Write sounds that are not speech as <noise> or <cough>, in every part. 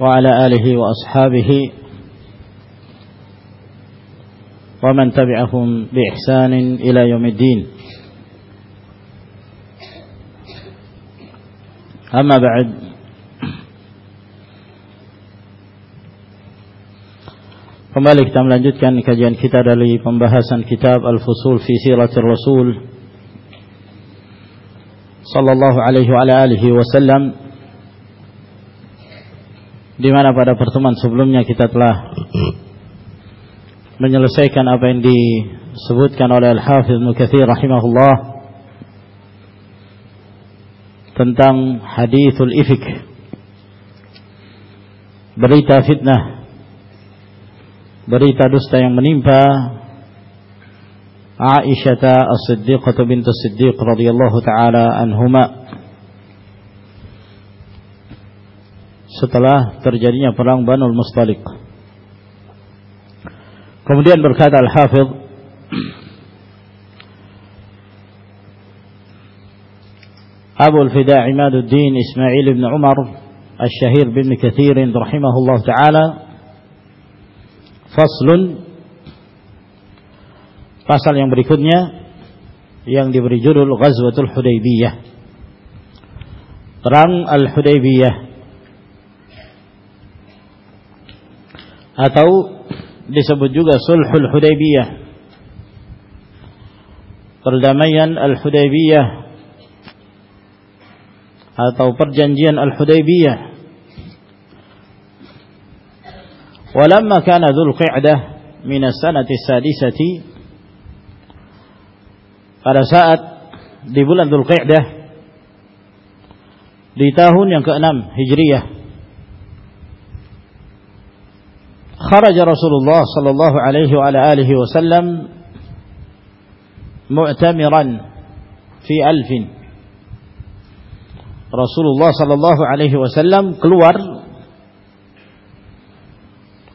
وعلى آله وأصحابه ومن تبعهم بإحسان إلى يوم الدين أما بعد Kembali kita melanjutkan kajian kita dari pembahasan kitab Al-Fusul fi Siratir Rasul sallallahu alaihi wa alihi wasallam di mana pada pertemuan sebelumnya kita telah menyelesaikan apa yang disebutkan oleh Al-Hafiz Mukathir rahimahullah tentang hadithul ifik. Berita fitnah berita dusta yang menimpa Aisyah As-Siddiqah bint As-Siddiq radhiyallahu taala anhuma setelah terjadinya perang Banul Mustalik. Kemudian berkata Al-Hafidh Abu Al-Fida Imaduddin Ismail bin Umar Al-Syahir bin Kathir rahimahullah taala faslun pasal yang berikutnya yang diberi judul Ghazwatul Hudaybiyah Perang Al-Hudaybiyah atau disebut juga sulhul hudaybiyah. Perdamaian al-hudaybiyah. Atau perjanjian al-hudaybiyah. Walamma كان ذو qi'dah من as-sanati sadisati pada saat di bulan Dzulqa'dah di tahun yang ke-6 Hijriah خرج رسول الله صلى الله عليه وعلى آله وسلم معتمرا في ألف Rasulullah Sallallahu Alaihi Wasallam keluar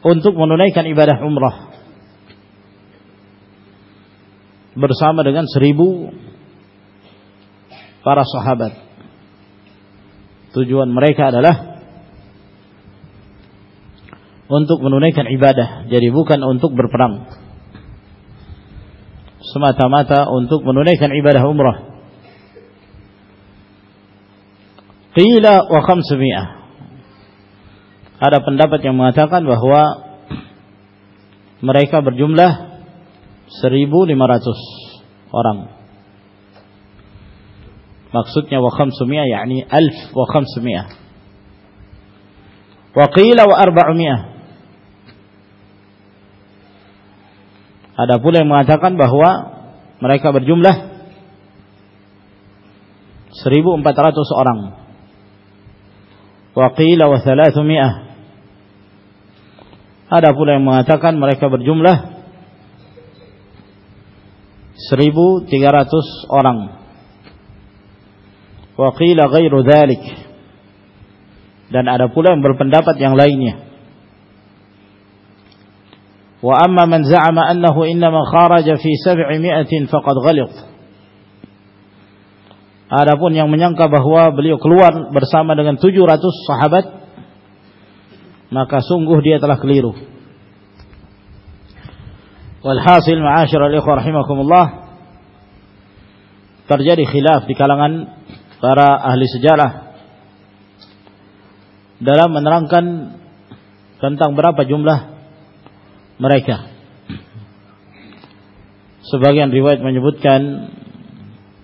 untuk menunaikan ibadah umrah bersama dengan seribu para sahabat. Tujuan mereka adalah untuk menunaikan ibadah. Jadi bukan untuk berperang. Semata-mata untuk menunaikan ibadah umrah. Qila wa khamsumi'ah. Ada pendapat yang mengatakan bahwa mereka berjumlah 1500 orang. Maksudnya wa khamsumi'ah yakni alf wa khamsumi'ah. Wa qila wa arba'umi'ah. Ada pula yang mengatakan bahwa mereka berjumlah 1400 orang. Wa qila wa 300. Ada pula yang mengatakan mereka berjumlah 1300 orang. Wa qila ghairu dhalik. Dan ada pula yang berpendapat yang lainnya. وأما من زعم أنه إنما خرج في سبعمائة فقد غلط Adapun yang menyangka bahwa beliau keluar bersama dengan 700 sahabat maka sungguh dia telah keliru. Walhasil ma'asyiral ikhwah rahimakumullah terjadi khilaf di kalangan para ahli sejarah dalam menerangkan tentang berapa jumlah mereka. Sebagian riwayat menyebutkan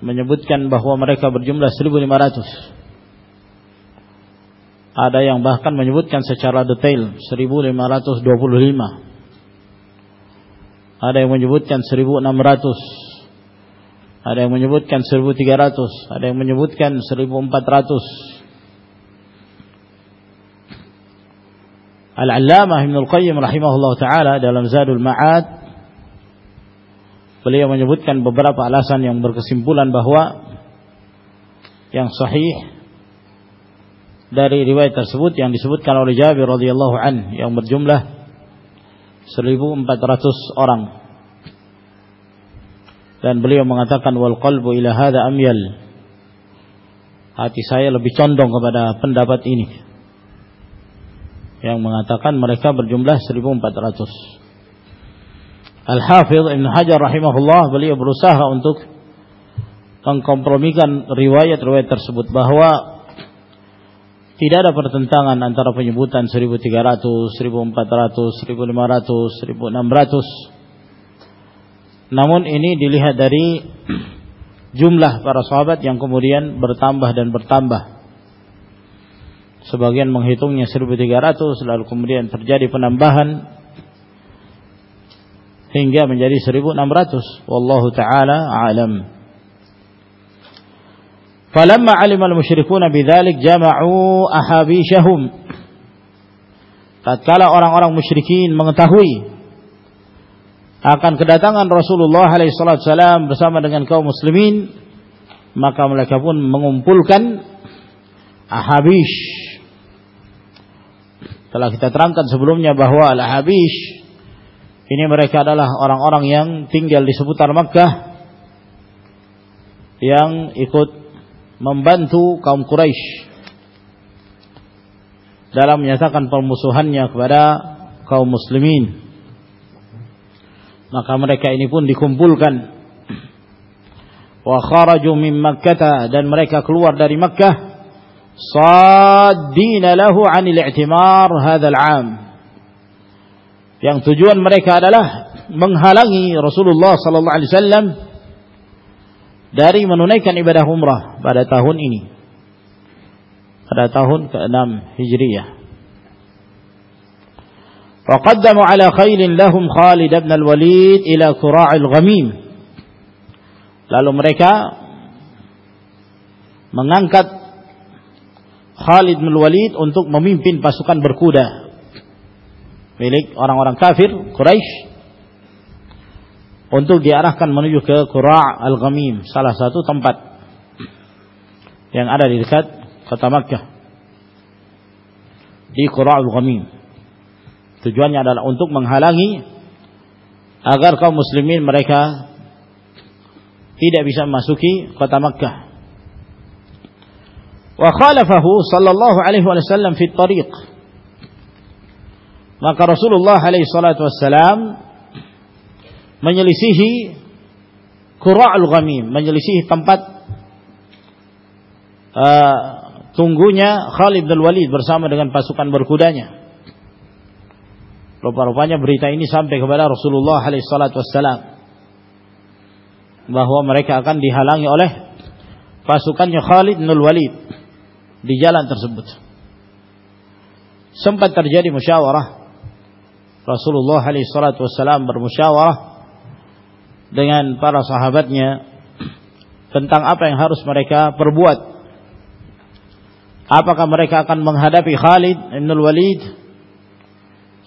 menyebutkan bahwa mereka berjumlah 1500. Ada yang bahkan menyebutkan secara detail 1525. Ada yang menyebutkan 1600. Ada yang menyebutkan 1300, ada yang menyebutkan 1400. Al-Allamah Ibnu Al-Qayyim rahimahullah taala dalam Zadul Ma'ad beliau menyebutkan beberapa alasan yang berkesimpulan bahwa yang sahih dari riwayat tersebut yang disebutkan oleh Jabir radhiyallahu an yang berjumlah 1400 orang. Dan beliau mengatakan wal qalbu ila hadha amyal. Hati saya lebih condong kepada pendapat ini yang mengatakan mereka berjumlah 1400 Al-Hafidh Ibn Hajar rahimahullah beliau berusaha untuk mengkompromikan riwayat-riwayat tersebut bahwa tidak ada pertentangan antara penyebutan 1300, 1400, 1500, 1600. Namun ini dilihat dari <clears throat> jumlah para sahabat yang kemudian bertambah dan bertambah sebagian menghitungnya 1300 lalu kemudian terjadi penambahan hingga menjadi 1600 wallahu taala alam. Falamma alima al-musyrikuna bidzalik jama'u ahabishahum tatkala orang-orang musyrikin mengetahui akan kedatangan Rasulullah alaihissalam bersama dengan kaum muslimin maka mereka pun mengumpulkan ahabish telah kita terangkan sebelumnya bahwa al-ahabish ini mereka adalah orang-orang yang tinggal di seputar Makkah yang ikut membantu kaum Quraisy dalam menyatakan permusuhannya kepada kaum muslimin. Maka mereka ini pun dikumpulkan wa kharaju min Makkah dan mereka keluar dari Makkah saddina lahu 'anil i'timar hadzal 'am. Yang tujuan mereka adalah menghalangi Rasulullah sallallahu alaihi wasallam dari menunaikan ibadah umrah pada tahun ini. Pada tahun ke-6 Hijriyah. وقدموا على خيل لهم خالد بن الوليد إلى كراع الغميم lalu mereka mengangkat Khalid bin Walid untuk memimpin pasukan berkuda milik orang-orang kafir Quraisy untuk diarahkan menuju ke Qura' Al-Ghamim, salah satu tempat yang ada di dekat kota Makkah. Di Qura' Al-Ghamim. Tujuannya adalah untuk menghalangi agar kaum muslimin mereka tidak bisa memasuki kota Makkah. Wa khalafahu sallallahu alaihi wasallam fi tariq. Maka Rasulullah alaihi salatu wasallam menyelisihi Qura'ul Ghamim, menyelisihi tempat uh, tunggunya Khalid bin Walid bersama dengan pasukan berkudanya. Rupa-rupanya berita ini sampai kepada Rasulullah SAW bahwa mereka akan dihalangi oleh pasukannya Khalid bin Walid di jalan tersebut. Sempat terjadi musyawarah Rasulullah SAW bermusyawarah dengan para sahabatnya tentang apa yang harus mereka perbuat. Apakah mereka akan menghadapi Khalid bin Walid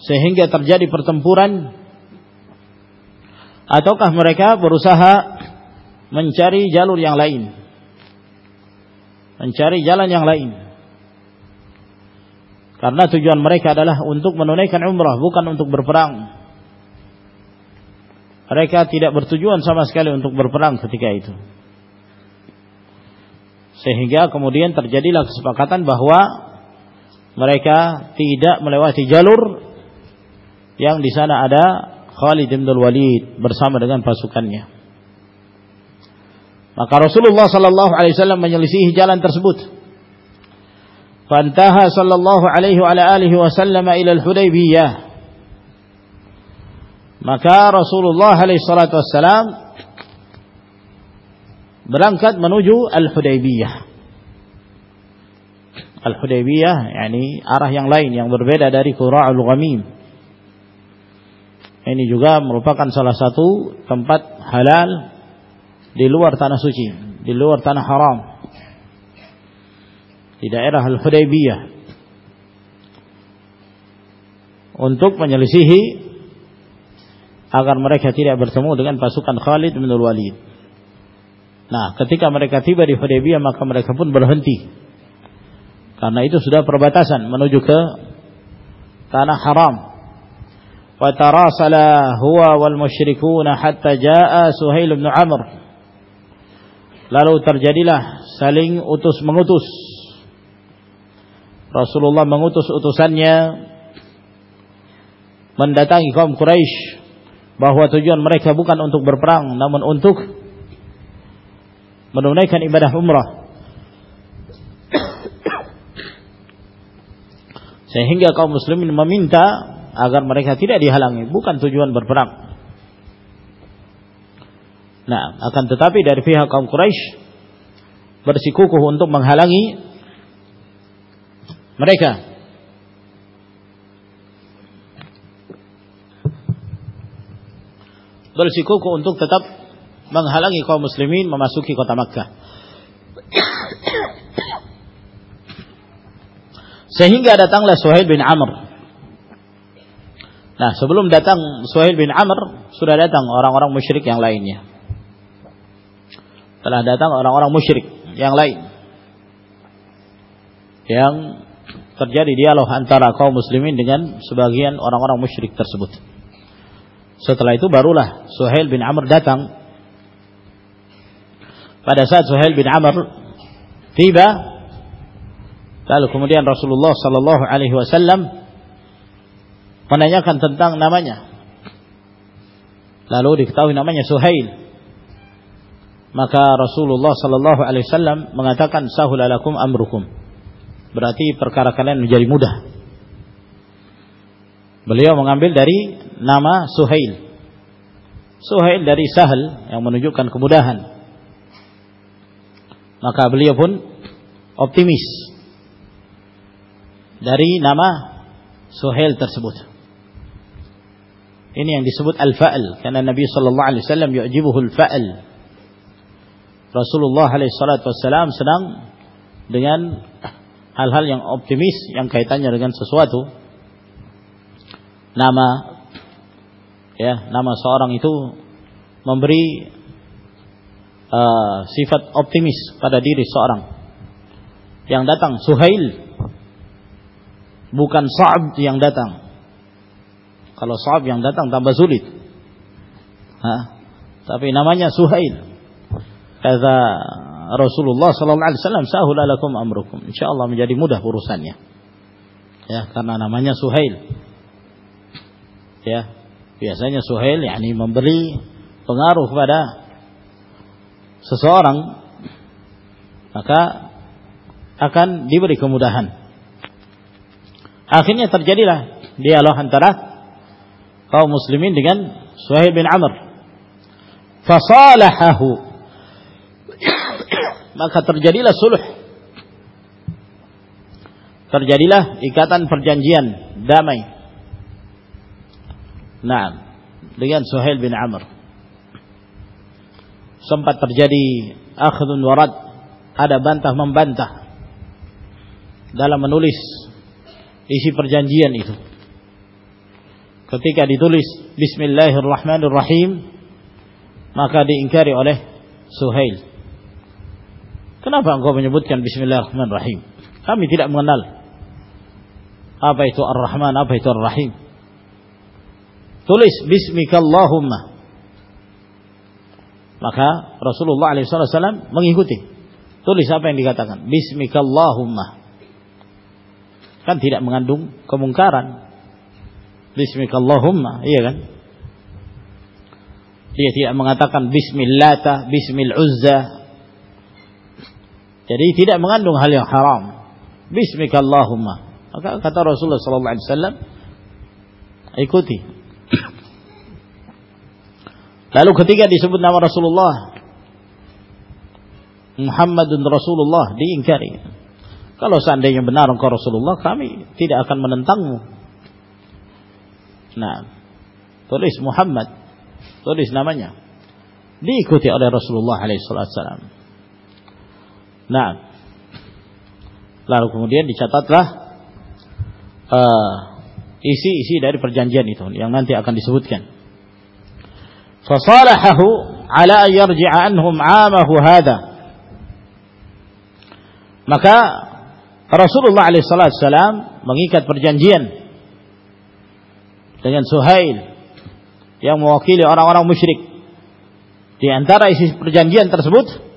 sehingga terjadi pertempuran ataukah mereka berusaha mencari jalur yang lain? Mencari jalan yang lain. Karena tujuan mereka adalah untuk menunaikan umrah bukan untuk berperang mereka tidak bertujuan sama sekali untuk berperang ketika itu. Sehingga kemudian terjadilah kesepakatan bahwa mereka tidak melewati jalur yang di sana ada Khalid bin Walid bersama dengan pasukannya. Maka Rasulullah sallallahu alaihi wasallam menyelisihi jalan tersebut. Fantaha sallallahu alaihi wa alihi wasallam ila al-Hudaybiyah maka Rasulullah SAW berangkat menuju Al-Hudaybiyah. Al-Hudaybiyah yakni arah yang lain yang berbeda dari Qura'ul Ghamim. Ini juga merupakan salah satu tempat halal di luar tanah suci, di luar tanah haram. Di daerah Al-Hudaybiyah. untuk menyelisihi agar mereka tidak bertemu dengan pasukan Khalid bin Walid. Nah, ketika mereka tiba di Hudaybiyah maka mereka pun berhenti. Karena itu sudah perbatasan menuju ke tanah haram. Wa tarasala huwa wal musyrikun hatta jaa Suhail bin Amr. Lalu terjadilah saling utus mengutus. Rasulullah mengutus utusannya mendatangi kaum Quraisy bahwa tujuan mereka bukan untuk berperang namun untuk menunaikan ibadah umrah. Sehingga kaum muslimin meminta agar mereka tidak dihalangi. Bukan tujuan berperang nah akan tetapi dari pihak kaum Quraisy bersikukuh untuk menghalangi mereka bersikuku untuk tetap menghalangi kaum muslimin memasuki kota Makkah. Sehingga datanglah Suhail bin Amr. Nah, sebelum datang Suhail bin Amr, sudah datang orang-orang musyrik yang lainnya. Telah datang orang-orang musyrik yang lain. Yang terjadi dialog antara kaum muslimin dengan sebagian orang-orang musyrik tersebut. Setelah itu barulah Suhail bin Amr datang. Pada saat Suhail bin Amr tiba, lalu kemudian Rasulullah Sallallahu Alaihi Wasallam menanyakan tentang namanya. Lalu diketahui namanya Suhail. Maka Rasulullah Sallallahu Alaihi Wasallam mengatakan sahulalakum amrukum. Berarti perkara kalian menjadi mudah. Beliau mengambil dari nama Suhail. Suhail dari Sahal yang menunjukkan kemudahan. Maka beliau pun optimis dari nama Suhail tersebut. Ini yang disebut al-fa'al karena Nabi sallallahu alaihi wasallam yu'jibuhu al-fa'al. Rasulullah wasallam sedang dengan hal-hal yang optimis yang kaitannya dengan sesuatu. Nama ya nama seorang itu memberi uh, sifat optimis pada diri seorang. Yang datang Suhail. Bukan Sa'ab yang datang. Kalau Sa'ab yang datang tambah sulit. Tapi namanya Suhail kata Rasulullah sallallahu alaihi wasallam sahula lakum amrukum. Insyaallah menjadi mudah urusannya. Ya karena namanya Suhail. Ya biasanya Suhail yakni memberi pengaruh kepada seseorang maka akan diberi kemudahan. Akhirnya terjadilah dialog antara kaum muslimin dengan Suhail bin Amr. Fasalahahu maka terjadilah suluh terjadilah ikatan perjanjian damai Nah, dengan Suhail bin Amr. Sempat terjadi akhdun warad, ada bantah membantah dalam menulis isi perjanjian itu. Ketika ditulis Bismillahirrahmanirrahim, maka diingkari oleh Suhail. Kenapa engkau menyebutkan Bismillahirrahmanirrahim? Kami tidak mengenal apa itu Ar-Rahman, apa itu Ar-Rahim. Tulis bismikallahumma. Maka Rasulullah SAW mengikuti. Tulis apa yang dikatakan. Bismikallahumma. Kan tidak mengandung kemungkaran. Bismikallahumma. Iya kan? Dia tidak mengatakan bismillata, bismil uzza. Jadi tidak mengandung hal yang haram. Bismikallahumma. Maka kata Rasulullah SAW, ikuti Lalu ketika disebut nama Rasulullah Muhammadun Rasulullah diingkari. Kalau seandainya benar engkau Rasulullah, kami tidak akan menentangmu. Nah, tulis Muhammad, tulis namanya. Diikuti oleh Rasulullah alaihissalam. Nah, lalu kemudian dicatatlah uh, isi-isi dari perjanjian itu yang nanti akan disebutkan. Fasalahahu ala yarji'a anhum 'amahu hadha. Maka Rasulullah alaihi salam mengikat perjanjian dengan Suhail yang mewakili orang-orang musyrik. Di antara isi perjanjian tersebut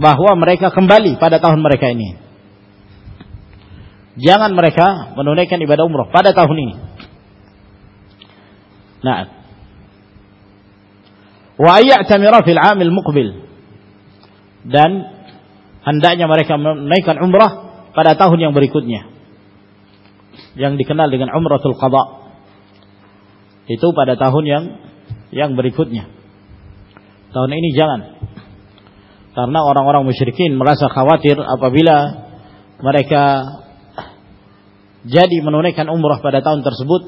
bahwa mereka kembali pada tahun mereka ini. Jangan mereka menunaikan ibadah umrah pada tahun ini. Nah, wa fil 'amil muqbil. Dan hendaknya mereka menunaikan umrah pada tahun yang berikutnya. Yang dikenal dengan umratul qada. Itu pada tahun yang yang berikutnya. Tahun ini jangan. Karena orang-orang musyrikin merasa khawatir apabila mereka jadi menunaikan umrah pada tahun tersebut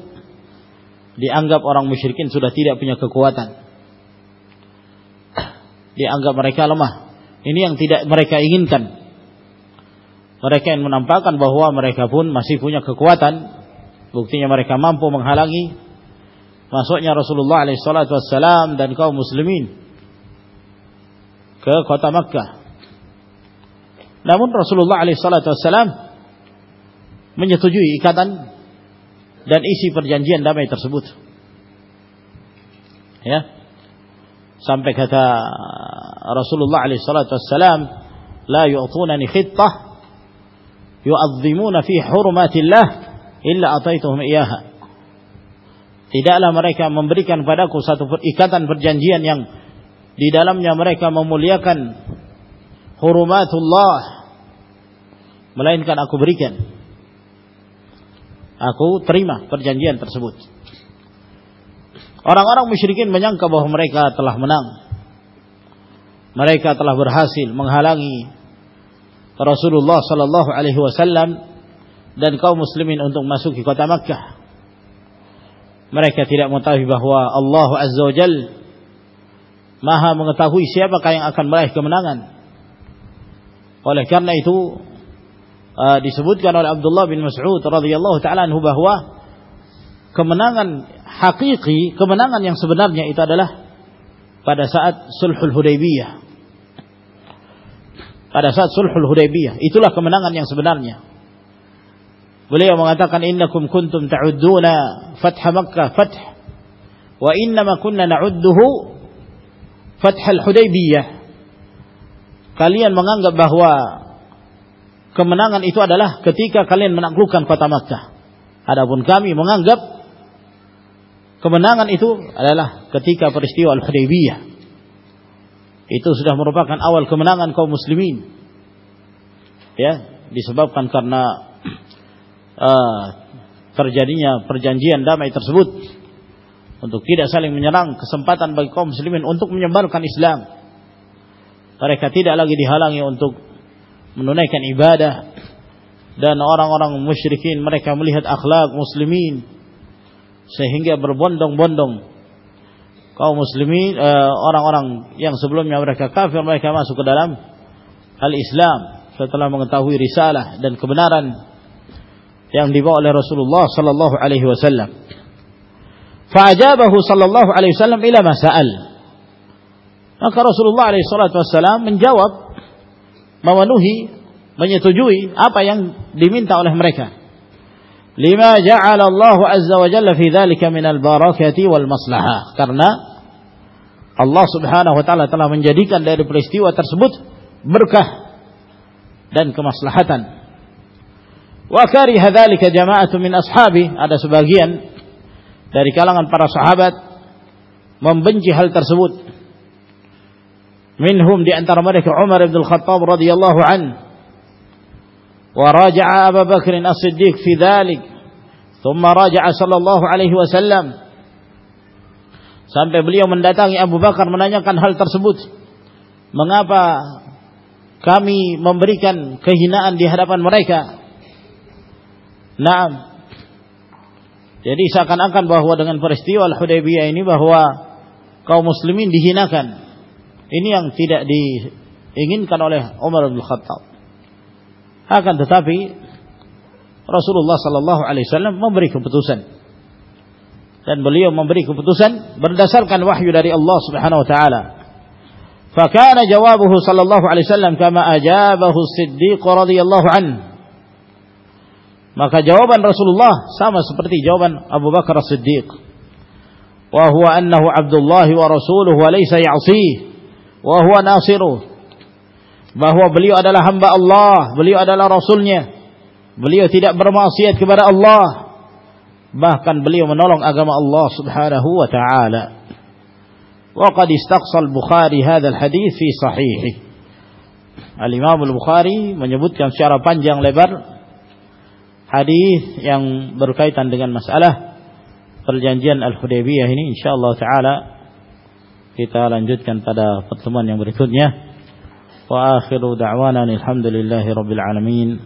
dianggap orang musyrikin sudah tidak punya kekuatan. Dianggap mereka lemah. Ini yang tidak mereka inginkan. Mereka yang menampakkan bahwa mereka pun masih punya kekuatan. Buktinya mereka mampu menghalangi masuknya Rasulullah alaihi dan kaum muslimin ke kota Makkah. Namun Rasulullah SAW menyetujui ikatan dan isi perjanjian damai tersebut. Ya. Sampai kata Rasulullah SAW, "La yu'tunani khittah yu'azzimuna fi hurumatillah illa ataituhum iyaha." Tidaklah mereka memberikan padaku satu ikatan perjanjian yang di dalamnya mereka memuliakan hurumatullah. Melainkan aku berikan. Aku terima perjanjian tersebut. Orang-orang musyrikin menyangka bahwa mereka telah menang. Mereka telah berhasil menghalangi Rasulullah sallallahu alaihi wasallam dan kaum muslimin untuk masuk ke kota Makkah. Mereka tidak mengetahui bahwa Allah azza wajalla Maha mengetahui siapakah yang akan meraih kemenangan. Oleh karena itu uh, disebutkan oleh Abdullah bin Mas'ud radhiyallahu taala anhu bahwa kemenangan hakiki, kemenangan yang sebenarnya itu adalah pada saat Sulhul Hudaybiyah. Pada saat Sulhul Hudaybiyah, itulah kemenangan yang sebenarnya. Beliau mengatakan innakum kuntum ta'udduna fath Makkah fath wa innama kunna na'udduhu Fathul Hudaybiyah kalian menganggap bahwa kemenangan itu adalah ketika kalian menaklukkan kota Makkah. Adapun kami menganggap kemenangan itu adalah ketika peristiwa Al-Hudaybiyah. Itu sudah merupakan awal kemenangan kaum muslimin. Ya, disebabkan karena uh, <clears throat> terjadinya perjanjian damai tersebut untuk tidak saling menyerang kesempatan bagi kaum muslimin untuk menyebarkan Islam. Mereka tidak lagi dihalangi untuk menunaikan ibadah. Dan orang-orang musyrikin mereka melihat akhlak muslimin sehingga berbondong-bondong. Kaum muslimin eh, orang-orang yang sebelumnya mereka kafir mereka masuk ke dalam al-Islam setelah mengetahui risalah dan kebenaran yang dibawa oleh Rasulullah sallallahu alaihi wasallam Fa'ajabahu sallallahu alaihi wasallam ila masa'al. Maka Rasulullah alaihi salatu wasallam menjawab memenuhi menyetujui apa yang diminta oleh mereka. Lima ja'ala Allah azza wa jalla fi dzalika min al-barakati wal maslahah. Karena Allah Subhanahu wa taala telah menjadikan dari peristiwa tersebut berkah dan kemaslahatan. Wa kariha dzalika jama'atu min ashabi, ada sebagian dari kalangan para sahabat membenci hal tersebut. Minhum di antara mereka Umar bin Khattab radhiyallahu an. Wa raja'a Abu Bakr As-Siddiq fi dhalik. Thumma raja'a sallallahu alaihi wasallam. Sampai beliau mendatangi Abu Bakar menanyakan hal tersebut. Mengapa kami memberikan kehinaan di hadapan mereka? Naam, jadi seakan-akan bahwa dengan peristiwa Al-Hudaybiyah ini bahwa kaum muslimin dihinakan. Ini yang tidak diinginkan oleh Umar bin Khattab. Akan tetapi Rasulullah sallallahu alaihi wasallam memberi keputusan dan beliau memberi keputusan berdasarkan wahyu dari Allah Subhanahu wa taala. Fakana jawabuhu sallallahu alaihi wasallam kama ajabahu Siddiq radhiyallahu an. Maka jawaban Rasulullah sama seperti jawaban Abu Bakar As-Siddiq. Wa huwa annahu Abdullah wa rasuluhu wa laysa ya'sih wa huwa nasiruh. Bahwa beliau adalah hamba Allah, beliau adalah rasulnya. Beliau tidak bermaksiat kepada Allah bahkan beliau menolong agama Allah Subhanahu wa taala. Wa qad istaqsa al-Bukhari hadha al-hadis fi sahihi. Al-Imam al-Bukhari menyebutkan secara panjang lebar hadis yang berkaitan dengan masalah perjanjian Al-Hudaybiyah ini insyaallah taala kita lanjutkan pada pertemuan yang berikutnya. Wa akhiru da'wana alhamdulillahi rabbil alamin.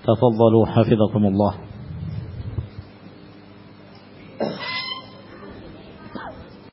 Tafadhalu hafizakumullah.